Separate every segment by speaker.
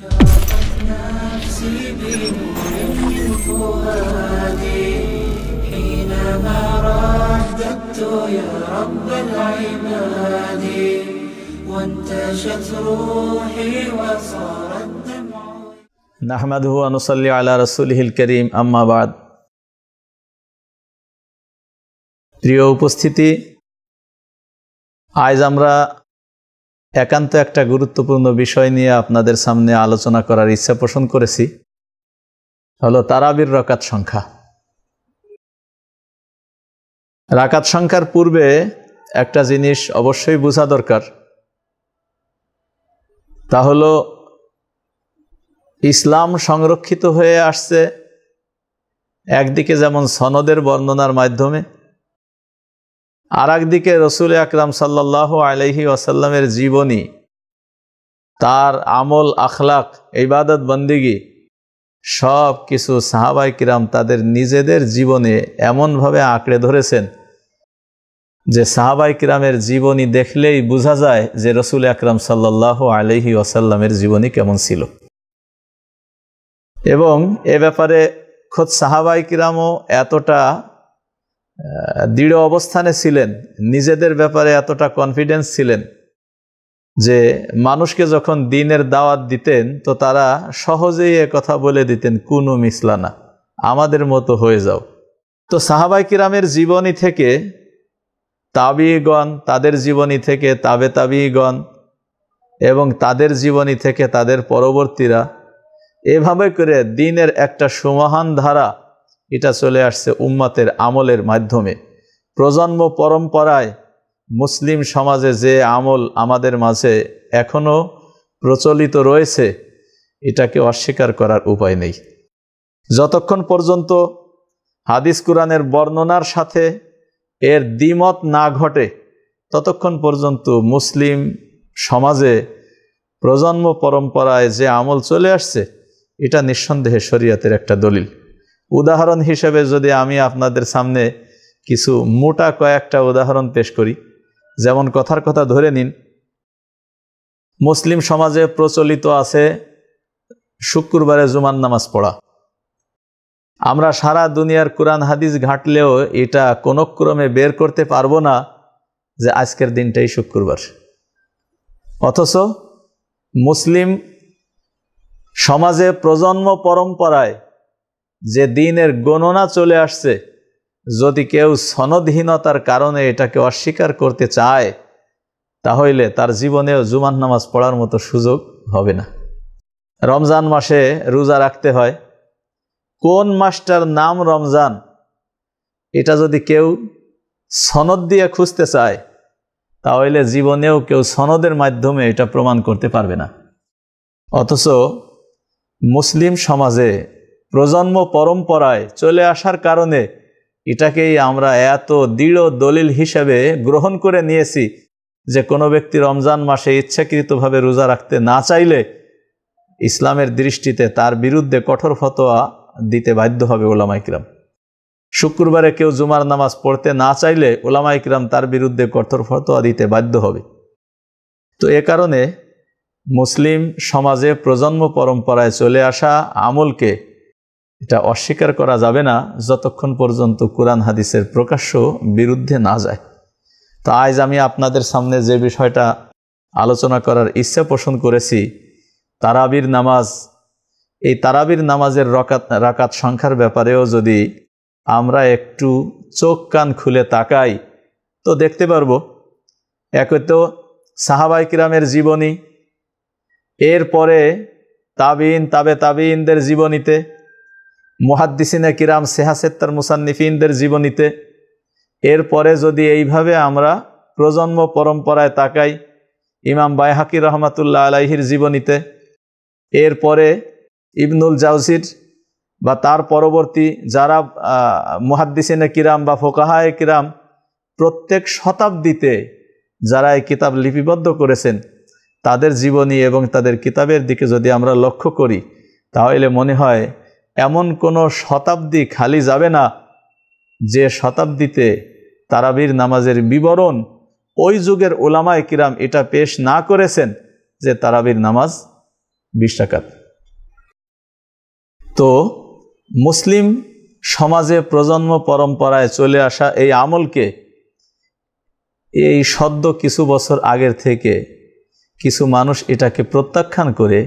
Speaker 1: أشرقت نفسي بنور من فؤادي حينما رددت يا رب العباد وانتشت روحي وصار الدمع
Speaker 2: নাহমাদহু আনুসাল্লি আলা রসুলহিল করিম আম্মাবাদ প্রিয় উপস্থিতি আজ আমরা একান্ত একটা গুরুত্বপূর্ণ বিষয় নিয়ে আপনাদের সামনে আলোচনা করার ইচ্ছা পোষণ করেছি। হলো তারাবির রকাত সংখ্যা। রাকাত সংখ্যার পূর্বে একটা জিনিস অবশ্যই বোঝা দরকার। তা হলো, ইসলাম সংরক্ষিত হয়ে আসছে একদিকে যেমন সনদের বর্ণনার মাধ্যমে আর একদিকে রসুল আকরাম সাল্লাহ আলহি ওয়াসাল্লামের জীবনী, তার আমল, আখলাক, ইবাদত, বন্দিগি, সব কিছু সাহাবাই কিরাম তাদের নিজেদের জীবনে এমনভাবে আঁকড়ে ধরেছেন যে সাহাবাই কিরামের জীবনী দেখলেই বোঝা যায় যে রসুল আকরাম সাল্লাহ আলহি ওয়াসাল্লামের জীবনী কেমন ছিল। এবং এ ব্যাপারে খোদ সাহাবাই কিরামও এতটা দৃঢ় অবস্থানে ছিলেন, নিজেদের ব্যাপারে এতটা কনফিডেন্স ছিলেন যে মানুষকে যখন দিনের দাওয়াত দিতেন, তো তারা সহজেই কথা বলে দিতেন, কুনু মিসলানা, আমাদের মতো হয়ে যাও। তো সাহাবাই কিরামের জীবনী থেকে তাবিগণ তাদের জীবনী থেকে তাবে তাবিগণ এবং তাদের জীবনী থেকে তাদের পরবর্তীরা এভাবে করে দিনের একটা সুমহান ধারা এটা চলে আসছে উম্মাতের আমলের মাধ্যমে। প্রজন্ম পরম্পরায় মুসলিম সমাজে যে আমল আমাদের মাঝে এখনও প্রচলিত রয়েছে, এটাকে অস্বীকার করার উপায় নেই। যতক্ষণ পর্যন্ত হাদিস কুরআনের বর্ণনার সাথে এর দ্বিমত না ঘটে, ততক্ষণ পর্যন্ত মুসলিম সমাজে প্রজন্ম পরম্পরায় যে আমল চলে আসছে, এটা নিঃসন্দেহে শরীয়তের একটা দলিল। উদাহরণ হিসেবে যদি আমি আপনাদের সামনে কিছু মোটা কয়েকটা উদাহরণ পেশ করি, যেমন কথার কথা ধরে নিন, মুসলিম সমাজে প্রচলিত আছে শুক্রবারে জুমান নামাজ পড়া। আমরা সারা দুনিয়ার কোরআন, হাদিস ঘাটলেও এটা কোনো ক্রমে বের করতে পারব না যে আজকের দিনটাই শুক্রবার। অথচ মুসলিম সমাজে প্রজন্ম পরম্পরায় যে দিনের গণনা চলে আসছে, যদি কেউ সনদহীনতার কারণে এটাকে অস্বীকার করতে চায়, তাহলে তার জীবনেও জুমান নামাজ পড়ার মতো সুযোগ হবে না। রমজান মাসে রোজা রাখতে হয়। কোন মাসটার নাম রমজান? এটা যদি কেউ সনদ দিয়ে খুঁজতে চায়, তাহলে জীবনেও কেউ সনদের মাধ্যমে এটা প্রমাণ করতে পারবে না। অথচ মুসলিম সমাজে প্রজন্ম পরম্পরায় চলে আসার কারণে এটাকেই আমরা এত দৃঢ় দলিল হিসেবে গ্রহণ করে নিয়েছি যে কোনো ব্যক্তি রমজান মাসে ইচ্ছাকৃতভাবে রোজা রাখতে না চাইলে ইসলামের দৃষ্টিতে তার বিরুদ্ধে কঠোর ফতোয়া দিতে বাধ্য হবে ওলামাইকরাম শুক্রবারে কেউ জুমার নামাজ পড়তে না চাইলে ওলামাইকরাম তার বিরুদ্ধে কঠোর ফতোয়া দিতে বাধ্য হবে। তো এ কারণে মুসলিম সমাজে প্রজন্ম পরম্পরায় চলে আসা আমলকে এটা অস্বীকার করা যাবে না যতক্ষণ পর্যন্ত কোরআন হাদিসের প্রকাশ্য বিরুদ্ধে না যায়। তো আজ আমি আপনাদের সামনে যে বিষয়টা আলোচনা করার ইচ্ছা পোষণ করেছি, তারাবির নামাজ, এই তারাবির নামাজের রকাত, রাকাত সংখ্যার ব্যাপারেও যদি আমরা একটু চোখ কান খুলে তাকাই, তো দেখতে পারব। একে তো সাহাবাই কিরামের জীবনী, এরপরে তাবিন, তাবে তাবিনদের জীবনীতে মুহাদ্দিসিনে কিরাম সেহাসেত্তার মুসান্নিফিনদের জীবনীতে। এরপরে যদি এইভাবে আমরা প্রজন্ম পরম্পরায় তাকাই, ইমাম বাইহাকি রহমাতুল্লাহ আলাইহির জীবনীতে, এরপরে ইবনুল জাউজির বা তার পরবর্তী যারা মুহাদ্দিসিনে কিরাম বা ফোকাহায় কিরাম, প্রত্যেক শতাব্দীতে যারা এই কিতাব লিপিবদ্ধ করেছেন, তাদের জীবনী এবং তাদের কিতাবের দিকে যদি আমরা লক্ষ্য করি, তাহলে মনে হয় এমন কোনো শতাব্দী খালি যাবে না যে শতাব্দীতে তারাবির নামাজের বিবরণ ওই যুগের ওলামায় কিরাম এটা পেশ না করেছেন যে তারাবির নামাজ বিশ তো মুসলিম সমাজে প্রজন্ম পরম্পরায় চলে আসা এই আমলকে এই সদ্য কিছু বছর আগের থেকে কিছু মানুষ এটাকে প্রত্যাখ্যান করে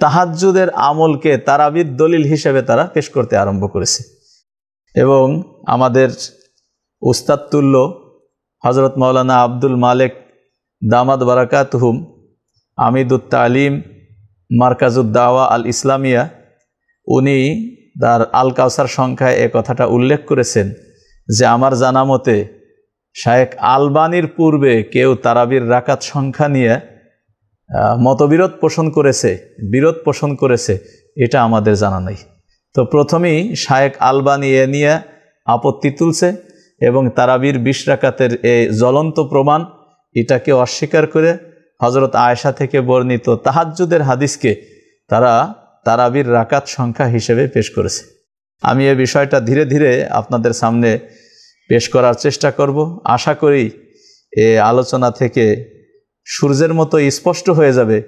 Speaker 2: তাহাজ্জুদের আমলকে তারাবির দলিল হিসেবে তারা পেশ করতে আরম্ভ করেছে। এবং আমাদের উস্তাদ তুল্য হজরত মৌলানা আব্দুল মালেক দামাদ বারাকাতহুম, আমিদুত তালিম মার্কাজুদ্দাওয়া আল ইসলামিয়া, উনি তার আল কাউসার সংখ্যায় এ কথাটা উল্লেখ করেছেন যে আমার জানা মতে শায়েক আলবানির পূর্বে কেউ তারাবির রাকাত সংখ্যা নিয়ে মতবিরোধ পোষণ করেছে, বিরোধ পোষণ করেছে, এটা আমাদের জানা নেই। তো প্রথমেই শায়েক আলবানি এ নিয়ে আপত্তি তুলছে এবং তারাবির বিশ রাকাতের এই জ্বলন্ত প্রমাণ এটাকে অস্বীকার করে হজরত আয়েশা থেকে বর্ণিত তাহাজ্জুদের হাদিসকে তারা তারাবির রাকাত সংখ্যা হিসেবে পেশ করেছে। আমি এ বিষয়টা ধীরে ধীরে আপনাদের সামনে পেশ করার চেষ্টা করব। আশা করি এ আলোচনা থেকে সূর্যের মতো স্পষ্ট হয়ে যাবে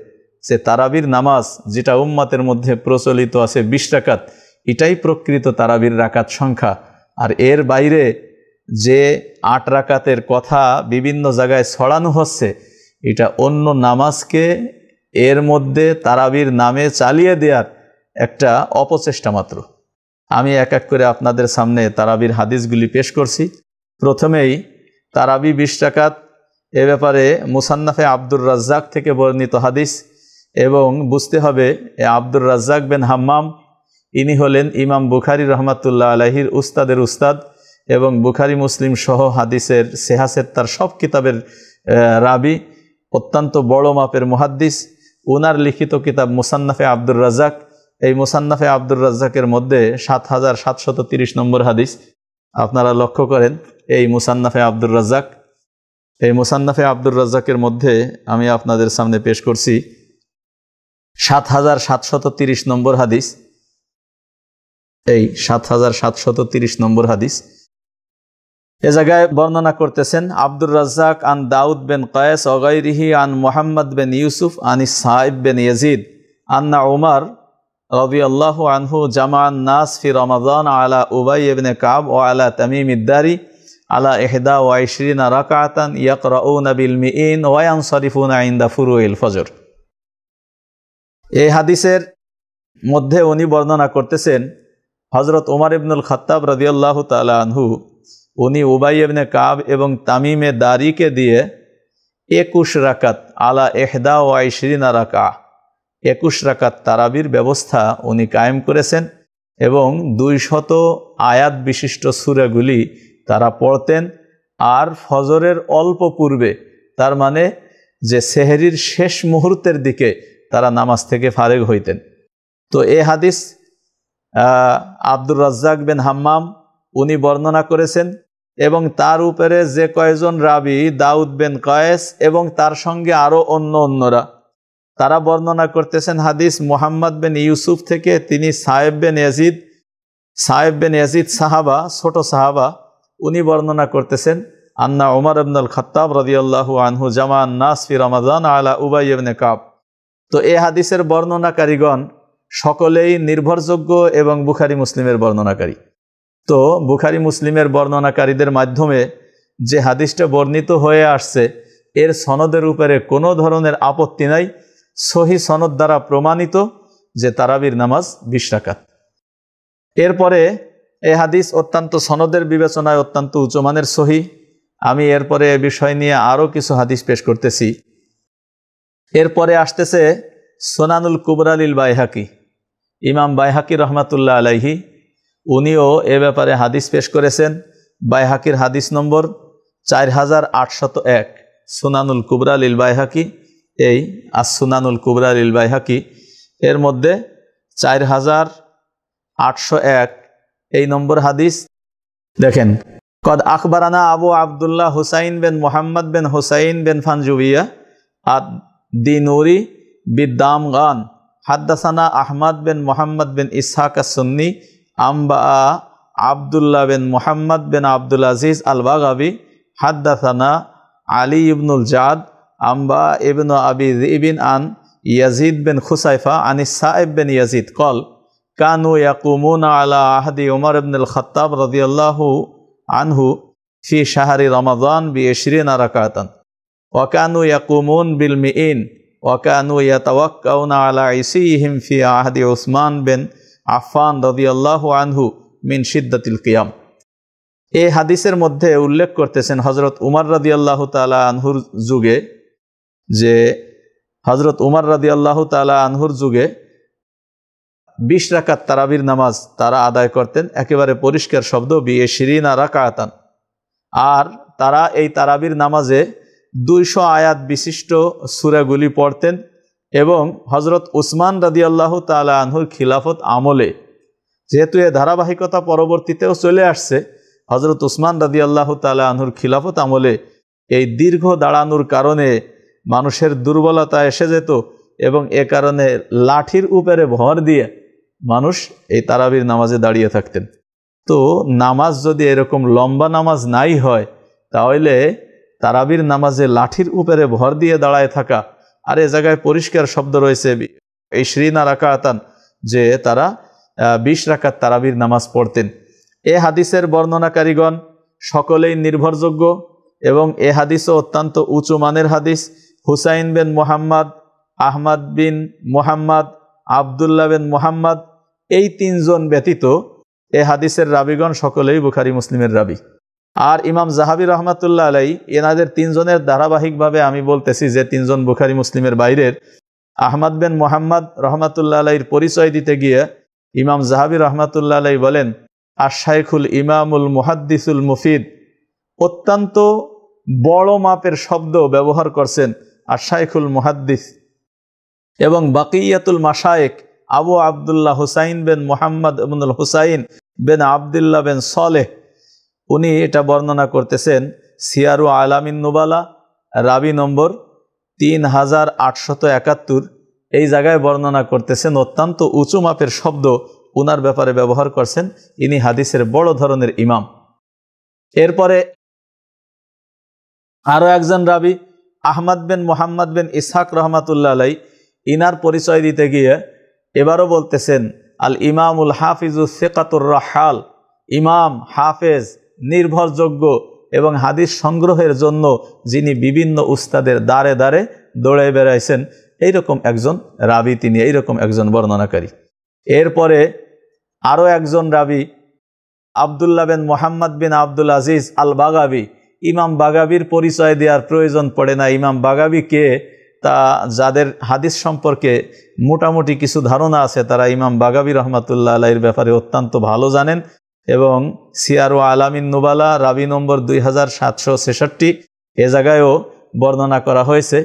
Speaker 2: যে তারাবির নামাজ যেটা উম্মাতের মধ্যে প্রচলিত আছে বিশ রাকাত, এটাই প্রকৃত তারাবির রাকাত সংখ্যা। আর এর বাইরে যে আট রাকাতের কথা বিভিন্ন জায়গায় ছড়ানো হচ্ছে, এটা অন্য নামাজকে এর মধ্যে তারাবির নামে চালিয়ে দেওয়ার একটা অপচেষ্টা মাত্র। আমি এক এক করে আপনাদের সামনে তারাবির হাদিসগুলি পেশ করছি। প্রথমেই তারাবি বিশ টাকাত এ ব্যাপারে মুসান্নাফে আব্দুর রাজ্জাক থেকে বর্ণিত হাদিস এবং বুঝতে হবে, এ আব্দুর রাজ্জাক বেন হাম্মাম, ইনি হলেন ইমাম বুখারি রহমাতুল্লাহ আলহির উস্তাদের উস্তাদ এবং বুখারি মুসলিম সহ হাদিসের সেহাসের তার সব কিতাবের রাবি, অত্যন্ত বড় মাপের মুহাদ্দিস। উনার লিখিত কিতাব মুসান্নাফে আব্দুর রাজ্জাক। এই মুসান্নাফে আব্দুর রাজ্জাকের মধ্যে সাত হাজার সাতশত তিরিশ নম্বর হাদিস। আপনারা লক্ষ্য করেন, এই মুসান্নাফে আব্দুর রাজ্জাক এই মুসান্নাফে আব্দুর রাজ্জাকের মধ্যে আমি আপনাদের সামনে পেশ করছি সাত হাজার সাতশত তিরিশ নম্বর হাদিস। এই সাত হাজার সাতশত তিরিশ নম্বর হাদিস। এ জায়গায় বর্ণনা করতেছেন, আব্দুর রাজ্জাক আন দাউদ বেন কয়েস অগাইরিহি আন মোহাম্মদ বেন ইউসুফ আনি সাহেব বেন ইয়াজিদ আন্না উমার রবি আল্লাহ আনহু জামান নাস ফি রমাদান আলা উবাই ইবনে কাব ও আলা তামিম ইদ্দারি আলা এহদা ওয়াইশরিনা রাকাতান ইয়াকরাউনা বিল মিইন ওয়ান শরিফুনা ইনদা ফুরুইল ফজর। এই হাদিসের মধ্যে উনি বর্ণনা করতেছেন হজরত ওমর ইবনুল খত্তাব রদিয়াল্লাহ তালা আনহু, উনি উবাই ইবনে কাব এবং তামিমে দারিকে দিয়ে একুশ রাকাত আলা এহদা ওয়াইশরিনা রাকা, একুশ রাকাত তারাবির ব্যবস্থা উনি কায়েম করেছেন এবং দুই শত আয়াত বিশিষ্ট সুরাগুলি তারা পড়তেন। আর ফজরের অল্প পূর্বে, তার মানে যে সেহেরির শেষ মুহূর্তের দিকে তারা নামাজ থেকে ফারেগ হইতেন। তো এ হাদিস আব্দুর রাজ্জাক বিন হাম্মাম উনি বর্ণনা করেছেন এবং তার উপরে যে কয়জন রাবি, দাউদ বেন কয়েস এবং তার সঙ্গে আরও অন্য অন্যরা। তারা বর্ণনা করতেছেন হাদিস, মোহাম্মদ বেন ইউসুফ থেকে তিনি সাহেব বেন ইয়াজিদ সাহেব বেন ইয়াজিদ সাহাবা, ছোট সাহাবা উনি বর্ণনা করতেছেন, আন্না ওমর আবনুল খত্তাব রদিয়াল্লাহু আনহু জামান নাসফি রমাদান আলা উবাই ইবনে কাব। তো এ হাদিসের বর্ণনাকারীগণ সকলেই নির্ভরযোগ্য এবং বুখারি মুসলিমের বর্ণনাকারী। তো বুখারি মুসলিমের বর্ণনাকারীদের মাধ্যমে যে হাদিসটা বর্ণিত হয়ে আসছে, এর সনদের উপরে কোনো ধরনের আপত্তি নাই, সহি সনদ দ্বারা প্রমাণিত যে তারাবির নামাজ বিশ রাকাত। এরপরে এ হাদিস অত্যন্ত সনদের বিবেচনায় অত্যন্ত উচ্চমানের সহি। আমি এরপরে এ বিষয় নিয়ে আরও কিছু হাদিস পেশ করতেছি। এরপরে আসতেছে সোনানুল কুবরালিল বাইহাকি। ইমাম বাইহাকি রহমাতুল্লাহ আলাইহি, উনিও এ ব্যাপারে হাদিস পেশ করেছেন। বাইহাকির হাদিস নম্বর চার হাজার আটশত এক, সুনানুল কুবরালিল বাইহাকি। এই আসুনানুল কুবরালিল বাইহাকি। এর মধ্যে চার হাজার আটশো এক এই নম্বর হাদিস, দেখেন, কদ আকবরানা আবু আবদুল্লাহ হুসাইন বিন মোহাম্মদ বিন হুসাইন বিন ফানজুবিয়া আদ দিনুরি বিদ্দাম গান হাদ্দাসানা আহমদ বিন মোহাম্মদ বিন ইসহাক সুন্নি আম্বা আবদুল্লাহ বিন মোহাম্মদ বিন আব্দুল আজিজ আল বাগাবি হাদ্দাসানা আলী ইবনুল জাদ, আম্বা ইবনু আবি ইবিন আন ইয়াজিদ বিন খুসাইফা আনিস সাহেব বিন ইয়াজিদ। কল কানু ইয়াকুমুন আলা আহাদি উমর ইবনুল খত্তাব রাদিয়াল্লাহু আনহু ফি শাহরি রমাদান বি ইশরিন রাকাতান ওয়াকানু ইয়াকুমুন বিল মিইন ওয়াকানু ইয়াতাওয়াক্কাউনা আলা ইসিহিম ফি আহাদি উসমান বিন আফফান রাদিয়াল্লাহু আনহু মিন শিদ্দাতিল কিয়াম। এই হাদিসের মধ্যে উল্লেখ করতেছেন হজরত উমর রাদি আল্লাহ তালা আনহুর যুগে যে হজরত উমর রাদি আল্লাহ তালা আনহুর যুগে বিশ রাকাত তারাবির নামাজ তারা আদায় করতেন, একেবারে পরিষ্কার শব্দ, বিয়ে শিরিনা রাকাতান। আর তারা এই তারাবির নামাজে দুইশো আয়াত বিশিষ্ট সুরাগুলি পড়তেন এবং হজরত উসমান রাদি আল্লাহ তালা আনহুর খিলাফত আমলে। যেহেতু এ ধারাবাহিকতা পরবর্তীতেও চলে আসছে হজরত উসমান রাদি আল্লাহ তালা আনহুর খিলাফত আমলে এই দীর্ঘ দাঁড়ানোর কারণে মানুষের দুর্বলতা এসে যেত এবং এ কারণে লাঠির উপরে ভর দিয়ে মানুষ এই তারাবির নামাজে দাঁড়িয়ে থাকতেন। তো নামাজ যদি এরকম লম্বা নামাজ নাই হয়, তাহলে তারাবির নামাজে লাঠির উপরে ভর দিয়ে দাঁড়ায় থাকা আর এ জায়গায় পরিষ্কার শব্দ রয়েছে, এই শ্রীনা রাকাতান, যে তারা বিশ রাকাত তারাবির নামাজ পড়তেন। এ হাদিসের বর্ণনাকারীগণ সকলেই নির্ভরযোগ্য এবং এ হাদিসও অত্যন্ত উঁচু মানের হাদিস। হুসাইন বিন মোহাম্মদ, আহমদ বিন মোহাম্মদ আবদুল্লাহ বিন মোহাম্মদ, এই তিনজন ব্যতীত এ হাদিসের রাবিগণ সকলেই বুখারি মুসলিমের রাবি। আর ইমাম জাহাবি রহমাতুল্লাহ আলাই এনাদের তিনজনের ধারাবাহিকভাবে আমি বলতেছি যে তিনজন বুখারি মুসলিমের বাইরের। আহমদ বিন মোহাম্মদ রহমাতুল্লাহ আলাইর পরিচয় দিতে গিয়ে ইমাম জাহাবি রহমাতুল্লাহ আলাই বলেন আশাইখুল ইমামুল মুহাদ্দিসুল মুফিদ। অত্যন্ত বড় মাপের শব্দ ব্যবহার করছেন আশাইখুল মুহাদ্দিস। এবং বাকিয়াতুল মাসায়েক আবু আবদুল্লাহ হুসাইন বেন মোহাম্মদ ইবনুল হুসাইন বেন আবদুল্লাহ বেন সলেহ, উনি এটা বর্ণনা করতেছেন, সিয়ারু আলামিন নুবালা, রাবি নম্বর তিন হাজার আটশত একাত্তর। এই জায়গায় বর্ণনা করতেছেন, অত্যন্ত উঁচু মাপের শব্দ উনার ব্যাপারে ব্যবহার করছেন, ইনি হাদিসের বড় ধরনের ইমাম। এরপরে আরও একজন রাবি, আহমদ বিন মোহাম্মদ বিন ইসহাক রহমাতুল্লাহ আলাই ইনার পরিচয় দিতে গিয়ে এবারও বলতেছেন, আল ইমামুল হাফিজুল শেকাতুর রাহাল, ইমাম, হাফেজ, নির্ভরযোগ্য এবং হাদিস সংগ্রহের জন্য যিনি বিভিন্ন উস্তাদের দ্বারে দ্বারে দৌড়ে বেড়াইছেন, এইরকম একজন রাবি তিনি, এইরকম একজন বর্ণনাকারী। এরপরে আরও একজন রাবি, আবদুল্লাহ বিন মোহাম্মদ বিন আব্দুল আজিজ আল বাগাবি ইমাম বাগাবির পরিচয় দেওয়ার প্রয়োজন পড়ে না। ইমাম বাগাবি কে? তা যাদের হাদিস সম্পর্কে মোটামুটি কিছু ধারণা আছে, তারা ইমাম বাগাবি রহমাতুল্লাহ আলাইয়ের ব্যাপারে অত্যন্ত ভালো জানেন এবং সিয়ারো আলামিন নুবালা, রাবি নম্বর দুই হাজার সাতশো ছেষট্টি, এ জায়গায়ও বর্ণনা করা হয়েছে,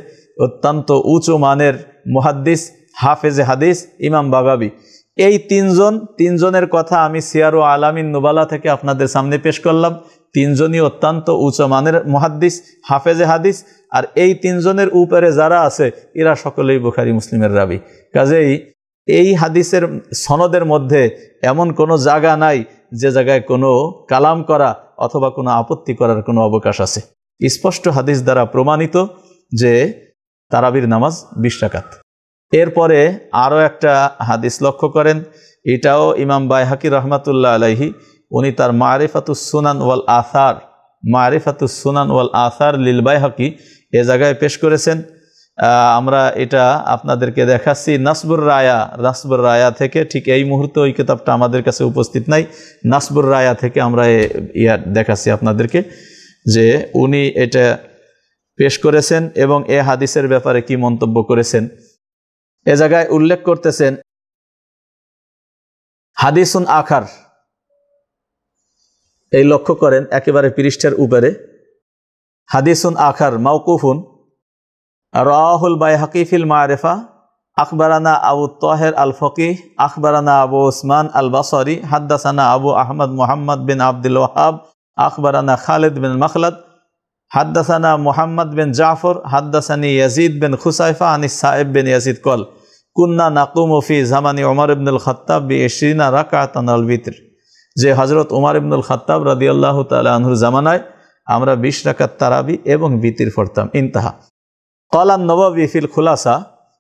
Speaker 2: অত্যন্ত উঁচু মানের মুহাদ্দিস, হাফেজে হাদিস, ইমাম বাগাবি। এই তিনজন, তিনজনের কথা আমি সিয়ারো আলামিন নুবালা থেকে আপনাদের সামনে পেশ করলাম। তিনজনই অত্যন্ত উঁচু মানের মহাদ্দিস, হাফেজে হাদিস, আর এই তিনজনের উপরে যারা আছে, এরা সকলেই বুখারি মুসলিমের রাবি। কাজেই এই হাদিসের সনদের মধ্যে এমন কোনো জায়গা নাই, যে জায়গায় কোনো কালাম করা অথবা কোনো আপত্তি করার কোনো অবকাশ আছে। স্পষ্ট হাদিস দ্বারা প্রমাণিত যে তারাবির নামাজ বিশ টাকাত এরপরে আরও একটা হাদিস লক্ষ্য করেন, এটাও ইমাম বাইহাকি রহমাতুল্লাহ আলাইহি উনি তার মারিফাতুস সুনান ওয়াল আসার, মারিফাতুস সুনান ওয়াল আসার লিল হকি এ জায়গায় পেশ করেছেন। আমরা এটা আপনাদেরকে দেখাচ্ছি। নাসবুর রায়া নাসবুর রায়া থেকে ঠিক এই মুহূর্তে ওই কিতাবটা আমাদের কাছে উপস্থিত নাই। নাসবুর রায়া থেকে আমরা ইয়া দেখাচ্ছি আপনাদেরকে যে উনি এটা পেশ করেছেন এবং এ হাদিসের ব্যাপারে কি মন্তব্য করেছেন। এ জায়গায় উল্লেখ করতেছেন, হাদিসুন আখার এই লক্ষ্য করেন, একেবারে পৃষ্ঠের উপরে। হাদিসুন আখার মাউকুফুন রাহুল বাই হাকিফিল মারেফা। আখবরানা আবু তহের আল ফকিহ আখবরানা আবু ওসমান আল বাসরি হাদ্দাসানা আবু আহমদ মোহাম্মদ বিন আব্দুল ওয়াহাব। আখবরানা খালিদ বিন মখলদ। হাদ্দাসানা মোহাম্মদ বিন জাফর। হাদ্দাসানি ইয়াজিদ বিন খুসাইফা। আনি সাহেব বিন ইয়াজিদ কল, কুন্না নাকুমফি জামানি ওমর ইবনুল খত্তাব বি এশরিনা রাকাতান আল বিত্র যে হজরত উমার ইবনুল খত্তাব রাদিয়াল্লাহু তাআলা আনহুর জামানায় আমরা বিশ রাকাত তারাবি এবং বিতির পড়তাম। ইন্তাহা। কলান নবাবি ফিল খুলাসা,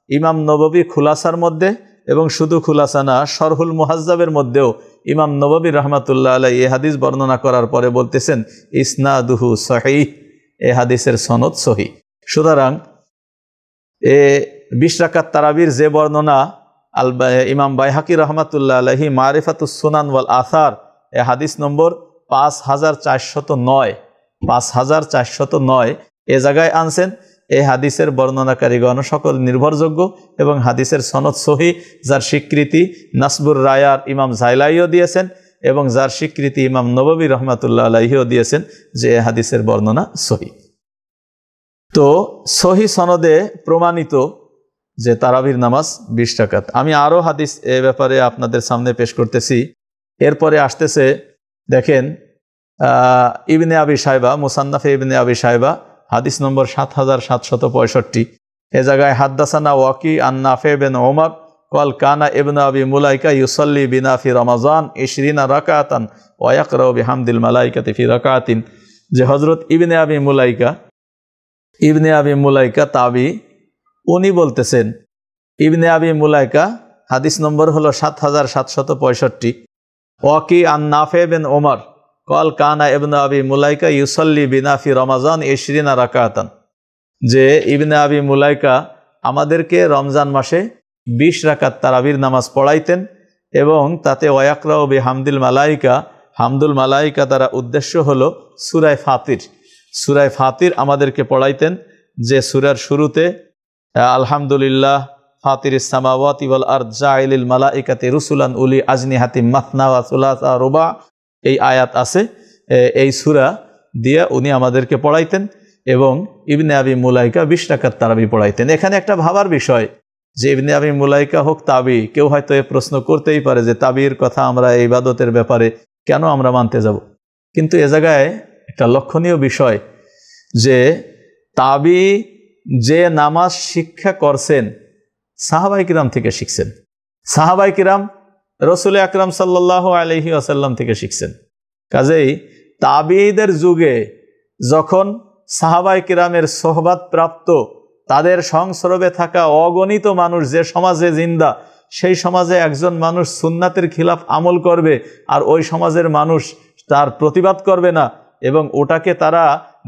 Speaker 2: ইমাম নববী খুলাসার মধ্যে এবং শুধু খুলাসা না সরহুল মুহাজ্জাবের মধ্যেও ইমাম নববী রহমাতুল্লাহ আলাই এ হাদিস বর্ণনা করার পরে বলতেছেন, ইসনাদুহু সহি এ হাদিসের সনদ সহি সুতরাং এ বিশ রাকাত তারাবির যে বর্ণনা আল ইমাম বাইহাকি রহমাতুল্লাহ আলহি মারিফাতুস সুনান ওয়াল আসার, এ হাদিস নম্বর পাঁচ হাজার চারশত নয়, পাঁচ হাজার চারশত নয়। এ জায়গায় আনছেন এই হাদিসের বর্ণনাকারীগণ সকল নির্ভরযোগ্য এবং হাদিসের সনদ সহি, যার স্বীকৃতি নাসবুর রায়ার ইমাম জাইলাইও দিয়েছেন এবং যার স্বীকৃতি ইমাম নববী রহমাতুল্লাহ আলাহিও দিয়েছেন যে এ হাদিসের বর্ণনা সহি। তো সহি সনদে প্রমাণিত যে তারাবির নামাজ বিশ টাকাত আমি আরও হাদিস এ ব্যাপারে আপনাদের সামনে পেশ করতেছি। এরপরে আসতেছে, দেখেন ইবনে আবি সাহেবা মুসান্নাফে ইবনে আবি সাহেবা হাদিস নম্বর সাত হাজার সাতশত পঁয়ষট্টি। এ জায়গায়, হাদ্দাসানা ওয়াকি আন্নাফে বেন ওমর কল কানা ইবন আবি মুলাইকা ইউসল্লি বিনাফি রমাজান ইশরিনা রাকাতান ওয়াকরাও বিহামদিল মালাইকাতে ফি রাকাতিন। যে হজরত ইবনে আবি মুলাইকা, ইবনে আবি মুলাইকা তাবি উনি বলতেছেন, ইবনে আবি মুলাইকা, হাদিস নম্বর হলো সাত হাজার সাতশত পঁয়ষট্টি। ওয়াকি আন্নাফে বেন ওমর, কল কানা ইবনে আবি মুলাইকা ইউসল্লি বিনাফি রমাজান ইশরিনা রাকাতান। যে ইবনে আবি মুলাইকা আমাদেরকে রমজান মাসে বিশ রাকাত তারাবির নামাজ পড়াইতেন এবং তাতে ওয়াকরাও বি হামদুল মালাইকা হামদুল মালাইকা তারা উদ্দেশ্য হলো সুরায় ফাতির। সুরায় ফাতির আমাদেরকে পড়াইতেন যে সুরার শুরুতে আলহামদুলিল্লাহ, ফাতির ইসলামাওয়াতি ওয়াল আর রুসুলান উলি আজনি হাতিম মাতনা এই আয়াত আছে এই সুরা দিয়ে উনি আমাদেরকে পড়াইতেন এবং ইবনে আবি মুলাইকা বিশ টাকার তারাবি পড়াইতেন। এখানে একটা ভাবার বিষয় যে ইবনে আবি মুলাইকা হোক তাবি, কেউ হয়তো এ প্রশ্ন করতেই পারে যে তাবির কথা আমরা এই বাদতের ব্যাপারে কেন আমরা মানতে যাব? কিন্তু এ জায়গায় একটা লক্ষণীয় বিষয় যে তাবি যে নামাজ শিক্ষা করছেন সাহাবাই কিরাম থেকে শিখছেন। সাহাবাই কিরাম রসুল আকরাম সাল্লাহ আলহি আসাল্লাম থেকে শিখছেন। কাজেই তাবিদের যুগে যখন সাহাবাই কিরামের সোহবাদ প্রাপ্ত, তাদের সংস্রবে থাকা অগণিত মানুষ, যে সমাজে জিন্দা, সেই সমাজে একজন মানুষ সুন্নাতের খিলাফ আমল করবে আর ওই সমাজের মানুষ তার প্রতিবাদ করবে না এবং ওটাকে তারা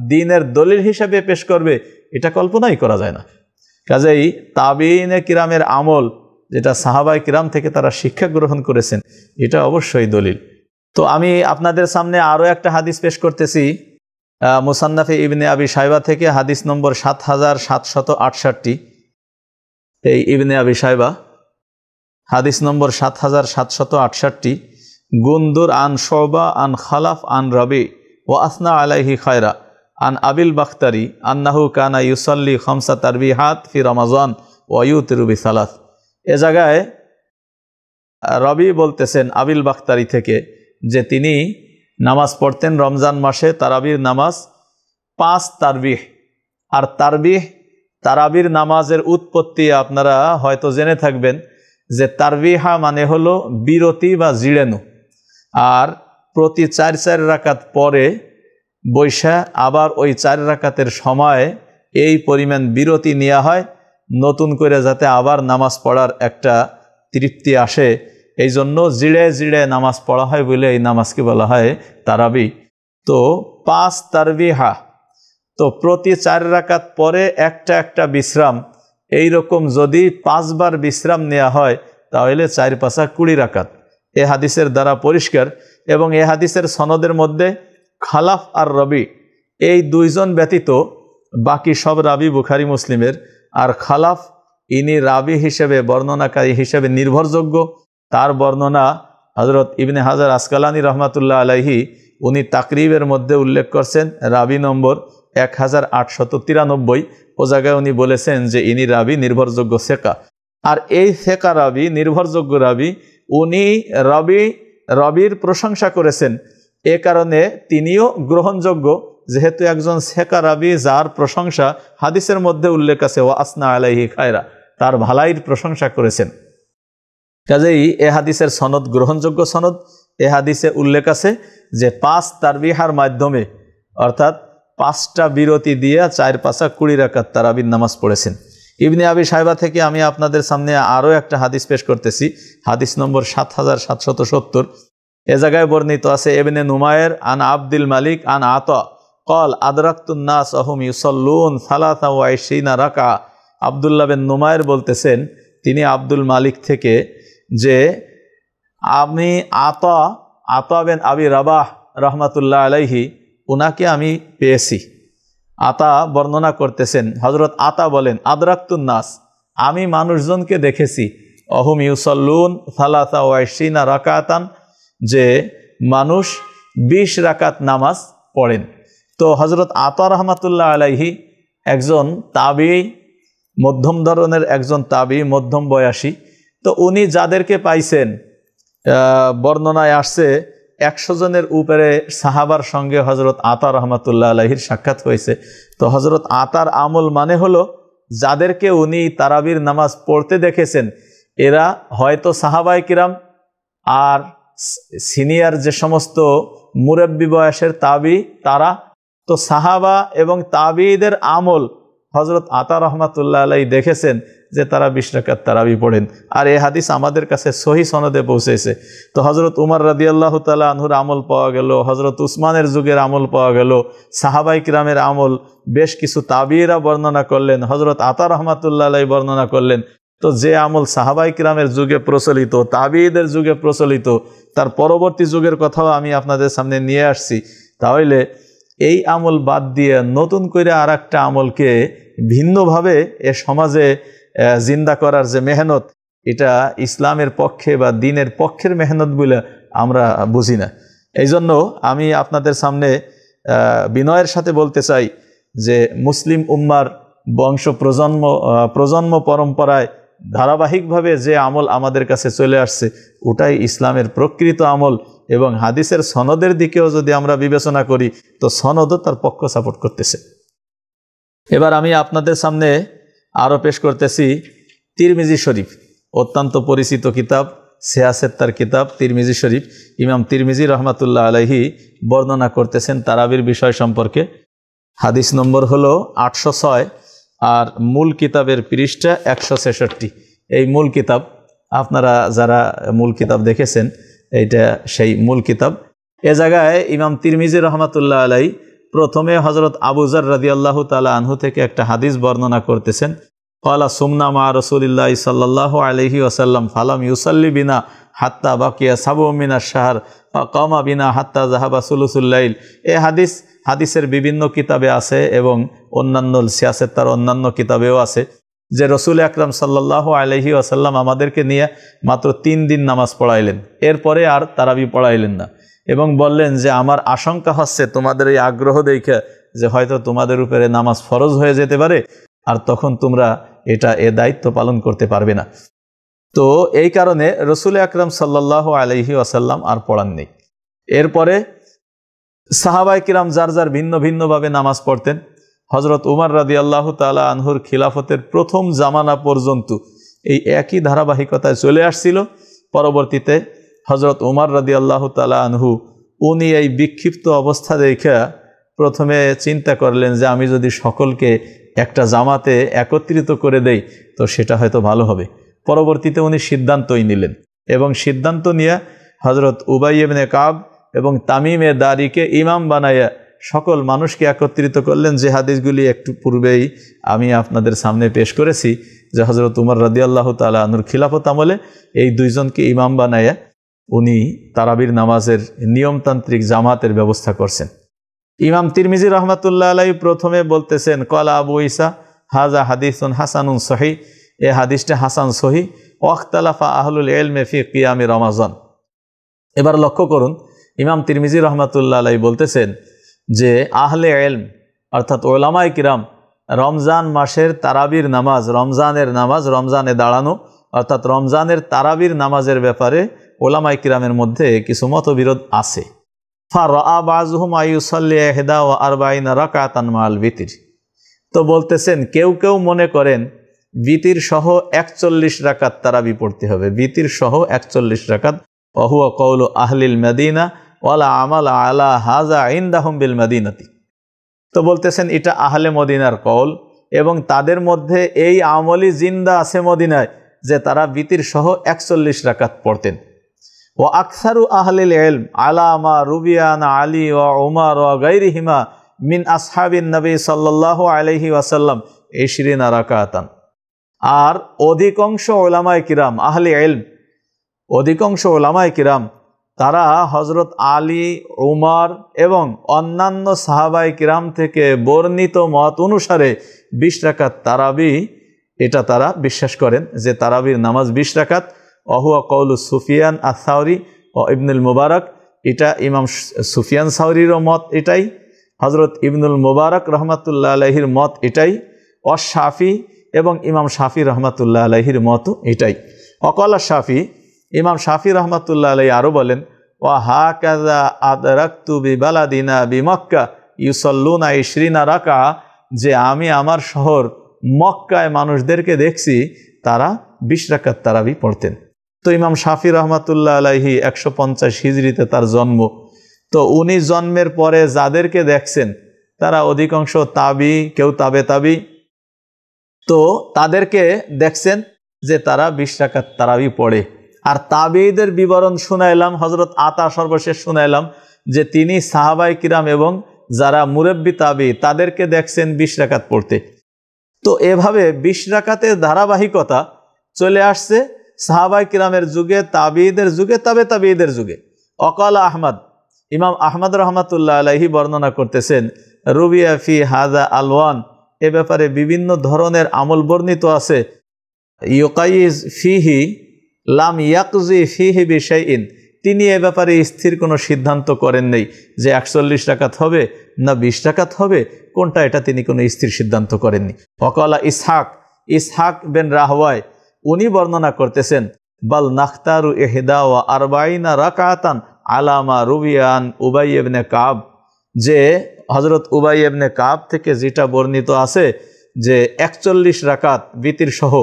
Speaker 2: দিনের দলিল হিসাবে পেশ করবে এটা কল্পনাই করা যায় না। কাজেই তাবিনে কিরামের আমল, যেটা সাহাবাই কিরাম থেকে তারা শিক্ষা গ্রহণ করেছেন, এটা অবশ্যই দলিল। তো আমি আপনাদের সামনে আরও একটা হাদিস পেশ করতেছি। মুসান্নাফে ইবনে আবি সাহেবা থেকে হাদিস নম্বর সাত হাজার সাতশত আটষট্টি। এই ইবনে আবি সাহেবা হাদিস নম্বর সাত হাজার সাতশত আটষট্টি। গুন্দুর আন শোবা আন খালাফ আন রবি ও আসনা আলাইহি খায়রা। আন আবিল বাখতারি আন্নাহু কানা ইউসল্লি খমসা তারবি হাত ফি রমাজান ওয়ুত রুবি সালাত এ জায়গায় রবি বলতেছেন আবিল বাখতারি থেকে যে তিনি নামাজ পড়তেন রমজান মাসে তারাবির নামাজ পাঁচ তারবিহ। আর তারবিহ, তারাবির নামাজের উৎপত্তি আপনারা হয়তো জেনে থাকবেন যে তারবিহা মানে হলো বিরতি বা জিড়েনু। আর প্রতি চার চার রাকাত পরে বৈশা আবার ওই চার রাকাতের সময় এই পরিমাণ বিরতি নেওয়া হয়, নতুন করে যাতে আবার নামাজ পড়ার একটা তৃপ্তি আসে। এই জন্য জিড়ে জিড়ে নামাজ পড়া হয় বলে এই নামাজকে বলা হয় তারাবি। তো পাঁচ তারবিহা। তো প্রতি চার রাকাত পরে একটা একটা বিশ্রাম। এই রকম যদি পাঁচবার বিশ্রাম নেওয়া হয়, তাহলে চার পাঁচা কুড়ি রাকাত। এ হাদিসের দ্বারা পরিষ্কার এবং এ হাদিসের সনদের মধ্যে খালাফ আর রবি, এই দুইজন ব্যতীত বাকি সব রাবি বুখারি মুসলিমের। আর খালাফ, ইনি রাবি হিসেবে, বর্ণনাকারী হিসেবে নির্ভরযোগ্য। তার বর্ণনা হজরত ইবনে হাজার আসকালানি রহমাতুল্লাহ আলাইহি, উনি তাকরিবের মধ্যে উল্লেখ করছেন, রাবি নম্বর এক হাজার আটশত তিরানব্বই। ও জায়গায় উনি বলেছেন যে ইনি রাবি, নির্ভরযোগ্য সেকা আর এই সেকা রাবি, নির্ভরযোগ্য রাবি, উনি রবি, রবির প্রশংসা করেছেন। এ কারণে তিনিও গ্রহণযোগ্য, যেহেতু একজন সেকা রাবি, যার প্রশংসা হাদিসের মধ্যে উল্লেখ আছে ও আসনা আলাইহি খায়রা, তার ভালাইয়ের প্রশংসা করেছেন। কাজেই এ হাদিসের সনদ গ্রহণযোগ্য সনদ। এ হাদিসে উল্লেখ আছে যে, পাঁচ তারবিহার মাধ্যমে, অর্থাৎ পাঁচটা বিরতি দিয়ে চার পাঁচা কুড়ি রাকাত তারাবির নামাজ পড়েছেন। ইবনে আবি সাহেবা থেকে আমি আপনাদের সামনে আরও একটা হাদিস পেশ করতেছি। হাদিস নম্বর সাত হাজার সাতশত সত্তর। এ জায়গায় বর্ণিত আছে, এবনে নুমায়ের, আন আব্দুল মালিক, আন আত কল আদরাক্তুন্নাস আহম ইউসল্লুন ওয়াইশিনা রাকা আবদুল্লাহ বিন নুমায়ের বলতেছেন, তিনি আব্দুল মালিক থেকে যে, আমি আতা আতা বেন আবি রাবাহ রহমাতুল্লাহ আলাইহি, উনাকে আমি পেয়েছি। আতা বর্ণনা করতেছেন হজরত আতা বলেন, আদরাক্তুন নাস, আমি মানুষজনকে দেখেছি। অহুম ইউসল্লুন ফালাতা ওয়াইশিনা রাকাতান যে মানুষ বিশ রাকাত নামাজ পড়েন। তো হজরত আতা রহমাতুল্লাহ আলাইহি একজন তাবি, মধ্যম ধরনের একজন তাবি, মধ্যম বয়সী। তো উনি যাদেরকে পাইছেন বর্ণনায় আসছে, একশো জনের উপরে সাহাবার সঙ্গে হজরত আতা রহমতুল্লাহ আলহির সাক্ষাৎ হয়েছে। তো হজরত আতার আমল মানে হলো, যাদেরকে উনি তারাবির নামাজ পড়তে দেখেছেন, এরা হয়তো সাহাবাই কিরাম আর সিনিয়র যে সমস্ত মুরব্বী বয়সের তাবি, তারা তো সাহাবা এবং তাবিদের আমল হজরত আতা রহমাতুল্লাহ আলাই দেখেছেন যে তারা বিশ তারাবি পড়েন। আর এই হাদিস আমাদের কাছে সহি সনদে পৌঁছেছে। তো হজরত উমর রাদিয়াল্লাহ তালা আনহুর আমল পাওয়া গেল হজরত উসমানের যুগের আমল পাওয়া গেল সাহাবাই কিরামের আমল, বেশ কিছু তাবিরা বর্ণনা করলেন হজরত আতা রহমাতুল্লাহ আলাই বর্ণনা করলেন। তো যে আমল সাহাবাই কিরামের যুগে প্রচলিত তাবিদের যুগে প্রচলিত, তার পরবর্তী যুগের কথাও আমি আপনাদের সামনে নিয়ে আসছি। তাহলে এই আমল বাদ দিয়ে নতুন করে আর একটা আমলকে ভিন্নভাবে এ সমাজে জিন্দা করার যে মেহনত, এটা ইসলামের পক্ষে বা দিনের পক্ষের মেহনত বলে আমরা বুঝি না। এই জন্য আমি আপনাদের সামনে বিনয়ের সাথে বলতে চাই যে মুসলিম উম্মার বংশ প্রজন্ম প্রজন্ম পরম্পরায় ধারাবাহিকভাবে যে আমল আমাদের কাছে চলে আসছে, ওটাই ইসলামের প্রকৃত আমল এবং হাদিসের সনদের দিকেও যদি আমরা বিবেচনা করি, তো সনদও তার পক্ষ সাপোর্ট করতেছে। এবার আমি আপনাদের সামনে আরও পেশ করতেছি তিরমিজি শরীফ, অত্যন্ত পরিচিত কিতাব, সেয়াসেত্তার কিতাব, তিরমিজি শরীফ। ইমাম তিরমিজি রহমাতুল্লাহ আলাইহি বর্ণনা করতেছেন তারাবির বিষয় সম্পর্কে। হাদিস নম্বর হলো আটশো ছয় আর মূল কিতাবের পৃষ্ঠা একশো ছেষট্টি। এই মূল কিতাব, আপনারা যারা মূল কিতাব দেখেছেন, এইটা সেই মূল কিতাব। এ জায়গায় ইমাম তিরমিজি রহমাতুল্লাহ আলাই প্রথমে হজরত আবুজার রাদি আল্লাহ তালা আনহু থেকে একটা হাদিস বর্ণনা করতেছেন কলা সুমনা মা রসুলিল্লাহ সাল্লাহ আলহি ওসাল্লাম ফালাম ইউসাল্লি বিনা হাত্তা বাকিয়া সাবু মিনা শাহর কমা বিনা হাত্তা জাহাবা সুলুসুল্লাইল এ হাদিস, হাদিসের বিভিন্ন কিতাবে আছে এবং অন্যান্য সিয়াসের তার অন্যান্য কিতাবেও আছে। যে রসুল আকরাম সাল্লাহ আলহি আসাল্লাম আমাদেরকে নিয়ে মাত্র তিন দিন নামাজ পড়াইলেন। এরপরে আর তারাবি পড়াইলেন না। এবং বললেন যে, আমার আশঙ্কা হচ্ছে তোমাদের এই আগ্রহ দেখে যে হয়তো তোমাদের উপরে নামাজ ফরজ হয়ে যেতে পারে, আর তখন তোমরা এটা এ দায়িত্ব পালন করতে পারবে না। তো এই কারণে রসুল আকরাম সাল্লাহ আলহি আসাল্লাম আর পড়াননি এরপরে সাহাবাই কিরাম যার যার ভিন্ন ভিন্নভাবে নামাজ পড়তেন হজরত উমার রাদি আল্লাহ তালা আনহুর খিলাফতের প্রথম জামানা পর্যন্ত এই একই ধারাবাহিকতায় চলে আসছিল। পরবর্তীতে হজরত উমার রাদি আল্লাহ তালা আনহু, উনি এই বিক্ষিপ্ত অবস্থা দেখে প্রথমে চিন্তা করলেন যে, আমি যদি সকলকে একটা জামাতে একত্রিত করে দেই, তো সেটা হয়তো ভালো হবে। পরবর্তীতে উনি সিদ্ধান্তই নিলেন এবং সিদ্ধান্ত নিয়ে হজরত উবাইয়েবনে কাব এবং তামিমে দারিকে ইমাম বানাইয়া সকল মানুষকে একত্রিত করলেন যে হাদিসগুলি একটু পূর্বেই আমি আপনাদের সামনে পেশ করেছি যে হজরত উমর রাদি আল্লাহ তালা আনুর খিলাফত আমলে এই দুইজনকে ইমাম বানাইয়া উনি তারাবির নামাজের নিয়মতান্ত্রিক জামাতের ব্যবস্থা করছেন। ইমাম তিরমিজি রহমতুল্লাহ আলাই প্রথমে বলতেছেন, কলা আবু ইসা হাজা হাদিসুন হাসানুন সহি এ হাদিসটা হাসান সহি। ওয়াক্তালাফা আহলুল এল মেফি কিয়ামি রমাজন। এবার লক্ষ্য করুন, ইমাম তিরমিজি রহমতুল্লাহ আলাই বলতেছেন যে, আহলে এলম অর্থাৎ ওলামাই কিরাম, রমজান মাসের তারাবির নামাজ, রমজানের নামাজ, রমজানে দাঁড়ানো, অর্থাৎ রমজানের তারাবির নামাজের ব্যাপারে ওলামাই কিরামের মধ্যে কিছু মতবিরোধ আছে। ফার্লিদা ও আরবাইনা রাকাতান মাল বিতির। তো বলতেছেন, কেউ কেউ মনে করেন বিতির সহ একচল্লিশ রাকাত তারাবি পড়তে হবে। বিতির সহ একচল্লিশ রাকাত। অহুয়া কৌল আহলিল মেদিনা, ওয়ালা আমাল আলা হাজা ইন্দাহম বিল মদিনাতি। তো বলতেছেন, এটা আহলে মদিনার কৌল এবং তাদের মধ্যে এই আমলি জিন্দা আছে মদিনায় যে তারা বিতির সহ একচল্লিশ রাকাত পড়তেন। ও আকসারু আহলিল এলম আলামা রুবিয়ান আলী ও উমার ও গৈরিহিমা মিন আসহাবিন নবী সাল্লাহ আলহি ওয়াসাল্লাম এই শিরিনা রাকাতান। আর অধিকাংশ ওলামায় কিরাম, আহলি এলম অধিকাংশ ওলামায় কিরাম, তারা হজরত আলী, উমার এবং অন্যান্য সাহাবাই কিরাম থেকে বর্ণিত মত অনুসারে বিশ রাকাত তারাবি, এটা তারা বিশ্বাস করেন যে তারাবির নামাজ বিশ রাকাত। অহুয়া কৌলু সুফিয়ান আসাউরি ও ইবনুল মুবারক, এটা ইমাম সুফিয়ান সাউরিরও মত এটাই। হজরত ইবনুল মুবারক রহমাতুল্লাহ আলহির মত এটাই। অশাফি এবং ইমাম শাফি রহমাতুল্লাহ আলহির মতো এটাই। অকলা শাফি, ইমাম শাফি রহমাতুল্লাহ আলহী আরও বলেন ও হা কাজা আদরাক্তু বিবালাদিনা বিমক্কা, ইউসল্লুনা ইশরিনা রাকা যে আমি আমার শহর মক্কায় মানুষদেরকে দেখছি, তারা বিশ রাকাত তারাবি পড়তেন। তো ইমাম শাফি রহমাতুল্লাহ আলাহি একশো পঞ্চাশ হিজড়িতে তার জন্ম। তো উনি জন্মের পরে যাদেরকে দেখছেন, তারা অধিকাংশ তাবি, কেউ তাবে তাবি তো তাদেরকে দেখছেন যে তারা বিশ তারাবি পড়ে। আর তাবিদের বিবরণ শুনাইলাম হজরত আতা সর্বশেষ শুনাইলাম যে তিনি সাহাবাই কিরাম এবং যারা মুরব্বী তাবি তাদেরকে দেখছেন বিশ রাকাত পড়তে। তো এভাবে বিশ রাকাতের ধারাবাহিকতা চলে আসছে সাহাবাই কিরামের যুগে, তাবিদের যুগে, তাবে তাবিদের যুগে। অকাল আহমদ, ইমাম আহমদ রহমতুল্লাহ আলহি বর্ণনা করতেছেন, রুবিয়া ফি হাজা আলওয়ান এ ব্যাপারে বিভিন্ন ধরনের আমল বর্ণিত আছে। ইয়োকাইজ ফিহি লাম ইয়াকজি ফিহি বিষয়ইন তিনি এ ব্যাপারে স্থির কোনো সিদ্ধান্ত করেন নেই যে একচল্লিশ টাকাত হবে না বিশ টাকাত হবে, কোনটা এটা তিনি কোনো স্থির সিদ্ধান্ত করেননি। অকলা ইসহাক ইসহাক বেন রাহওয়ায়, উনি বর্ণনা করতেছেন, বাল নাখতারু এহেদা ও আরবাইনা রাকাতান আলামা রুবিয়ান উবাই এবনে কাব, যে হজরত উবাই এবনে কাব থেকে যেটা বর্ণিত আছে যে একচল্লিশ রাকাত বিতির সহ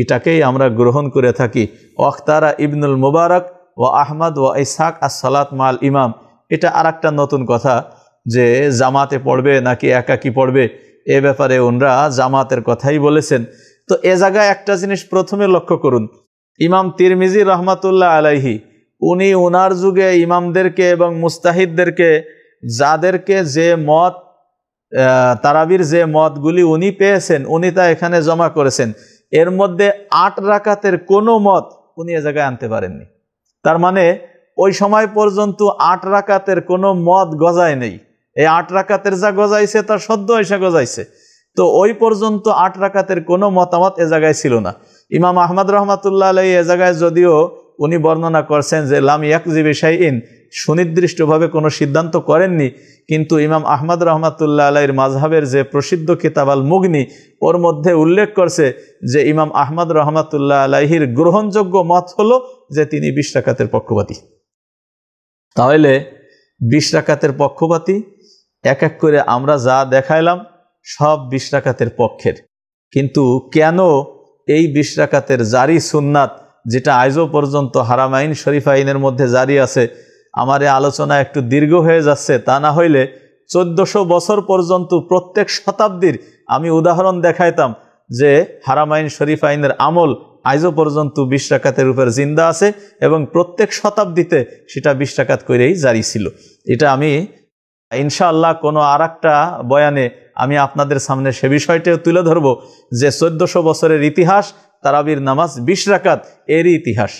Speaker 2: এটাকেই আমরা গ্রহণ করে থাকি। ওখতারা ইবনুল মুবারক ও আহমদ ও ইসাক আর সালাত মাল ইমাম। এটা আর একটা নতুন কথা যে জামাতে পড়বে নাকি একাকি পড়বে, এ ব্যাপারে ওনরা জামাতের কথাই বলেছেন। তো এ জায়গায় একটা জিনিস প্রথমে লক্ষ্য করুন। ইমাম তিরমিজি রহমাতুল্লাহ আলাইহি, উনি ওনার যুগে ইমামদেরকে এবং মুস্তাহিদদেরকে যাদেরকে যে মত তারাবির যে মতগুলি উনি পেয়েছেন, উনি তা এখানে জমা করেছেন। এর মধ্যে আট রাকাতের কোনো মত উনি এ জায়গায় আনতে পারেননি। তার মানে ওই সময় পর্যন্ত আট রাকাতের কোনো মত গজায় নেই। এই আট রাকাতের যা গজাইছে, তার সদ্য এসে গজাইছে। তো ওই পর্যন্ত আট রাকাতের কোনো মতামত এ জায়গায় ছিল না। ইমাম আহমদ রহমাতুল্লাহ আলাই এ জায়গায় যদিও উনি বর্ণনা করছেন যে, লাম ইয়াকজিবি শাইন সুনির্দিষ্টভাবে কোনো সিদ্ধান্ত করেননি, কিন্তু ইমাম আহমদ রহমাতুল্লাহ আলাইর মাঝহাবের যে প্রসিদ্ধ কিতাব আল মুগনি ওর মধ্যে উল্লেখ করছে যে ইমাম আহমদ রহমাতুল্লাহ আলাইহির গ্রহণযোগ্য মত হলো যে তিনি বিশ রাকাতের পক্ষপাতী। তাহলে বিশ রাকাতের পক্ষপাতী, এক এক করে আমরা যা দেখাইলাম সব বিশ রাকাতের পক্ষের। কিন্তু কেন এই বিশ রাকাতের জারি সুন্নাত, যেটা আজও পর্যন্ত হারামাইন শরীফ আইনের মধ্যে জারি আছে আমার এই আলোচনা একটু দীর্ঘ হয়ে যাচ্ছে, তা না হইলে চোদ্দশো বছর পর্যন্ত প্রত্যেক শতাব্দীর আমি উদাহরণ দেখাইতাম যে হারামাইন শরীফ আইনের আমল আজও পর্যন্ত বিশ টাকাতের উপর জিন্দা আছে এবং প্রত্যেক শতাব্দীতে সেটা বিশ টাকাত করেই জারি ছিল। এটা আমি, ইনশাআল্লাহ কোনো আর বয়ানে আমি আপনাদের সামনে সে বিষয়টিও তুলে ধরব যে চোদ্দশো বছরের ইতিহাস, তারাবির নামাজ বিশ রাকাত এরই ইতিহাস।